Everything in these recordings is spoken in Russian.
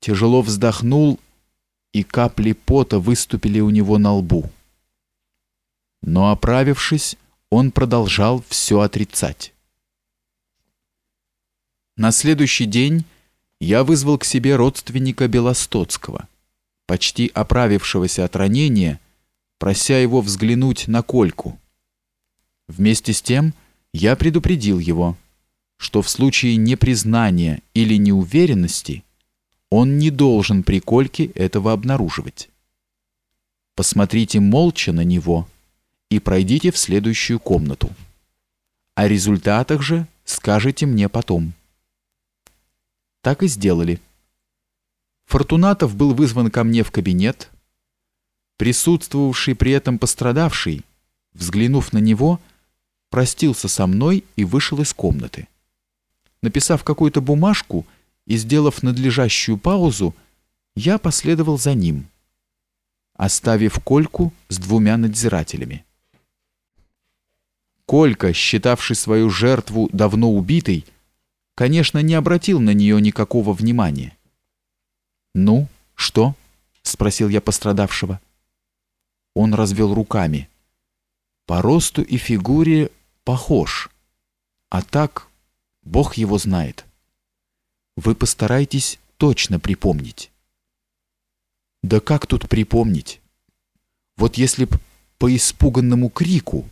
тяжело вздохнул, и капли пота выступили у него на лбу. Но оправившись, он продолжал все отрицать. На следующий день я вызвал к себе родственника Белостоцкого, почти оправившегося от ранения, прося его взглянуть на Кольку. Вместе с тем я предупредил его, что в случае непризнания или неуверенности он не должен при Кольке этого обнаруживать. Посмотрите молча на него и пройдите в следующую комнату. О результатах же скажете мне потом. Так и сделали. Фортунатов был вызван ко мне в кабинет. Присутствовавший при этом пострадавший, взглянув на него, простился со мной и вышел из комнаты. Написав какую-то бумажку и сделав надлежащую паузу, я последовал за ним, оставив Кольку с двумя надзирателями. Колька, считавший свою жертву давно убитой, конечно, не обратил на нее никакого внимания. «Ну, что?» — спросил я пострадавшего. Он развел руками. «По росту и фигуре похож, а так Бог его знает. Вы постарайтесь точно припомнить». «Да как тут припомнить? Вот если б по испуганному крику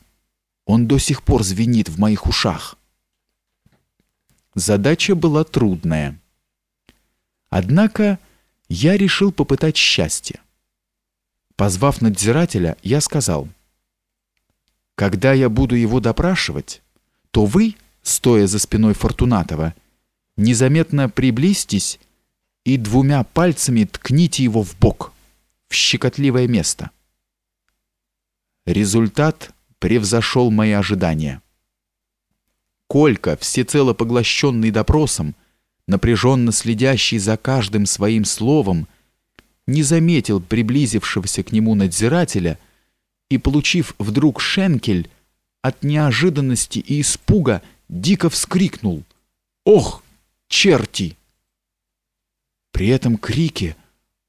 он до сих пор звенит в моих ушах». Задача была трудная. Однако я решил попытать счастье. Позвав надзирателя, я сказал, «Когда я буду его допрашивать, то вы, стоя за спиной Фортунатова, незаметно приблизьтесь и двумя пальцами ткните его в бок, в щекотливое место». Результат превзошел мои ожидания. Колька, всецело поглощенный допросом, напряженно следящий за каждым своим словом, не заметил приблизившегося к нему надзирателя и, получив вдруг шенкель, от неожиданности и испуга дико вскрикнул «Ох, черти!». При этом крике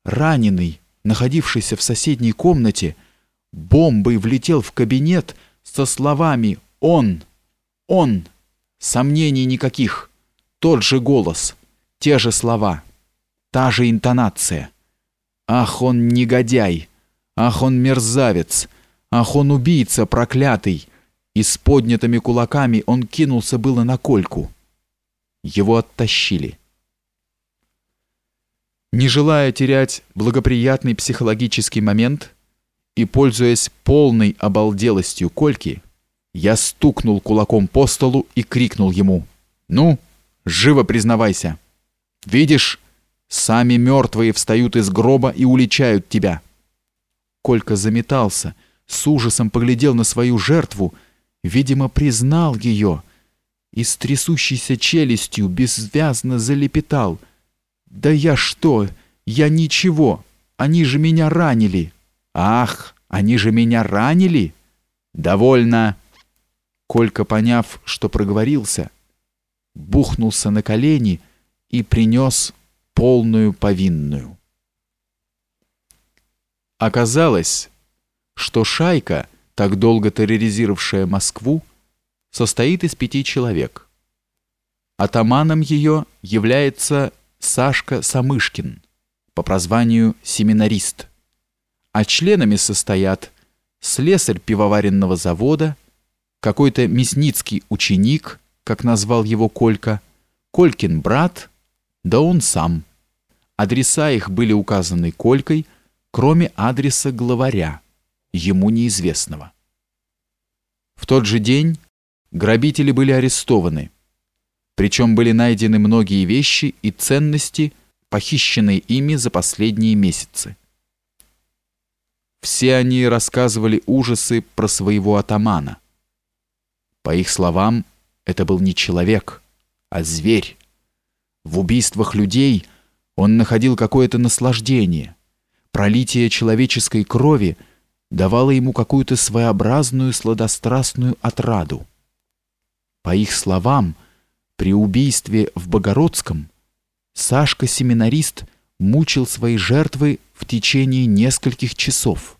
раненый, находившийся в соседней комнате, бомбой влетел в кабинет со словами «Он! Он!» Сомнений никаких. Тот же голос, те же слова, та же интонация. Ах, он негодяй! Ах, он мерзавец! Ах, он убийца проклятый! И с поднятыми кулаками он кинулся было на кольку. Его оттащили. Не желая терять благоприятный психологический момент и пользуясь полной обалделостью Кольки, я стукнул кулаком по столу и крикнул ему. «Ну, живо признавайся! Видишь, сами мертвые встают из гроба и уличают тебя!» Колька заметался, с ужасом поглядел на свою жертву, видимо, признал ее и с трясущейся челюстью бессвязно залепетал. «Да я что? Я ничего! Они же меня ранили!» «Ах, они же меня ранили!» «Довольно!» Колька, поняв, что проговорился, бухнулся на колени и принес полную повинную. Оказалось, что шайка, так долго терроризировавшая Москву, состоит из пяти человек. Атаманом ее является Сашка Самышкин, по прозванию семинарист, а членами состоят слесарь пивоваренного завода, какой-то мясницкий ученик, как назвал его Колька, Колькин брат, да он сам. Адреса их были указаны Колькой, кроме адреса главаря, ему неизвестного. В тот же день грабители были арестованы, причем были найдены многие вещи и ценности, похищенные ими за последние месяцы. Все они рассказывали ужасы про своего атамана – по их словам, это был не человек, а зверь. В убийствах людей он находил какое-то наслаждение. Пролитие человеческой крови давало ему какую-то своеобразную сладострастную отраду. По их словам, при убийстве в Богородском Сашка-семинарист мучил свои жертвы в течение нескольких часов.